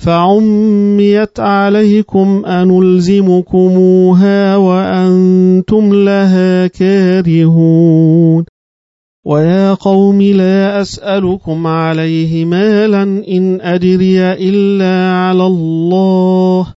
فعميت عليكم أنلزمكموها وأنتم لها كارهون. ويا قوم لا أسألكم عليه مالا إن أدري إلا على الله.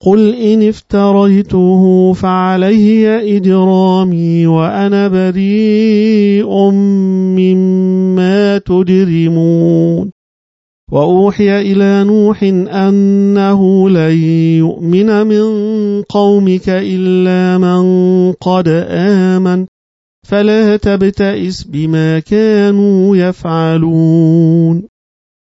قل إن افتريته فعلي إجرامي وأنا بريء مما تجرمون وأوحي إلى نوح أنه لن يؤمن من قومك إلا من قد آمن فلا تبتئس بما كانوا يفعلون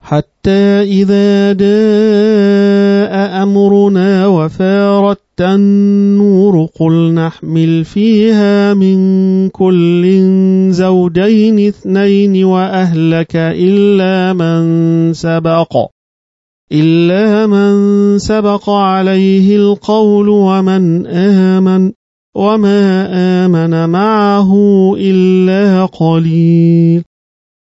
حتى إذا جاء أمرنا وفارت النور قل نحمل فيها من كل زوجين اثنين وأهلك إلا من سبق إلا من سبق عليه القول ومن آمن وما آمن معه إلا قليل.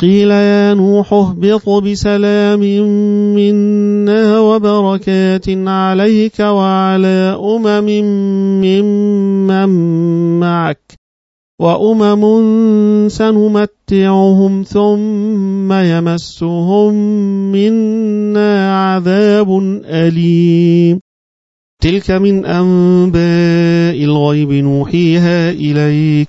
قيل يا نوح اهبط بسلام منا وبركات عليك وعلى أمم ممن معك وأمم سنمتعهم ثم يمسهم منا عذاب أليم. تلك من أنباء الغيب نوحيها إليك.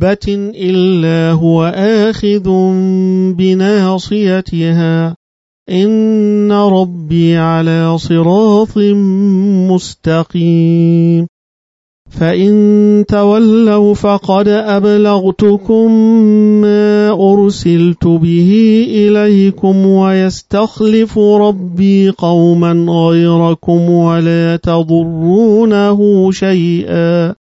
دابة إلا هو آخذ بناصيتها إن ربي على صراط مستقيم فإن تولوا فقد أبلغتكم ما أرسلت به إليكم ويستخلف ربي قوما غيركم ولا تضرونه شيئا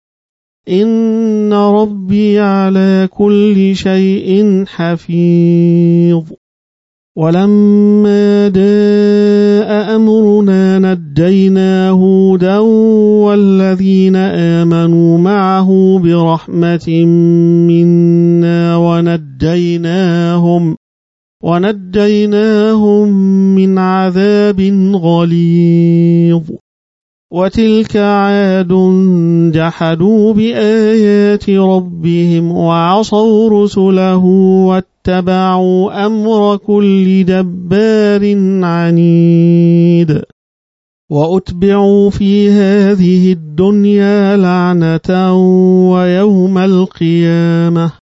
إن ربي على كل شيء حفيظ. ولما جاء أمرنا نجينا هودا والذين آمنوا معه برحمة منا ونجيناهم ونجيناهم من عذاب غليظ. وتلك عاد جحدوا بآيات ربهم وعصوا رسله واتبعوا أمر كل دبار عنيد. وأتبعوا في هذه الدنيا لعنة ويوم القيامة.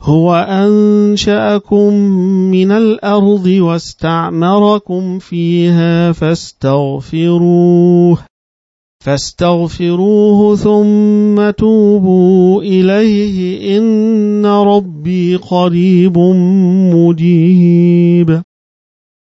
هو أنشأكم من الأرض واستعمركم فيها فاستغفروه فاستغفروه ثم توبوا إليه إن ربي قريب مجيب.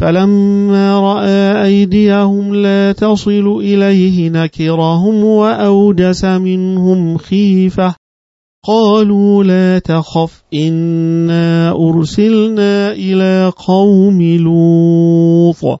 فلما رأى أيديهم لا تصل إليه نكرهم وأوجس منهم خيفة. قالوا لا تخف إنا أرسلنا إلى قوم لوط.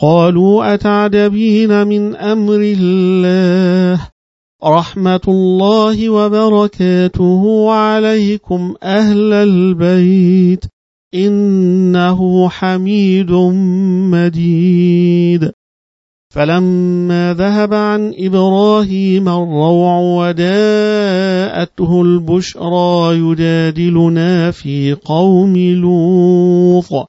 قالوا أتعجبين من أمر الله؟ رحمة الله وبركاته عليكم أهل البيت. إنه حميد مجيد. فلما ذهب عن إبراهيم الروع وداءته البشرى يجادلنا في قوم لوط.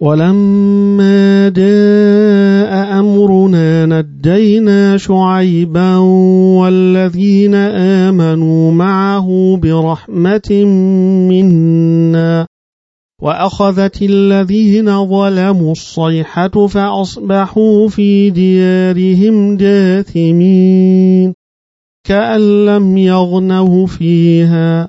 ولما جاء أمرنا نجينا شعيبا والذين آمنوا معه برحمة منا وأخذت الذين ظلموا الصيحة فأصبحوا في ديارهم جاثمين كأن لم يغنوا فيها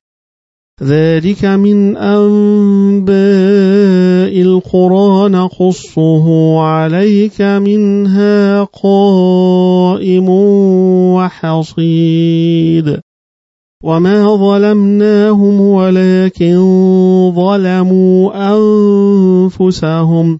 ذلك من أنباء القرى نقصه عليك منها قائم وحصيد. وما ظلمناهم ولكن ظلموا أنفسهم.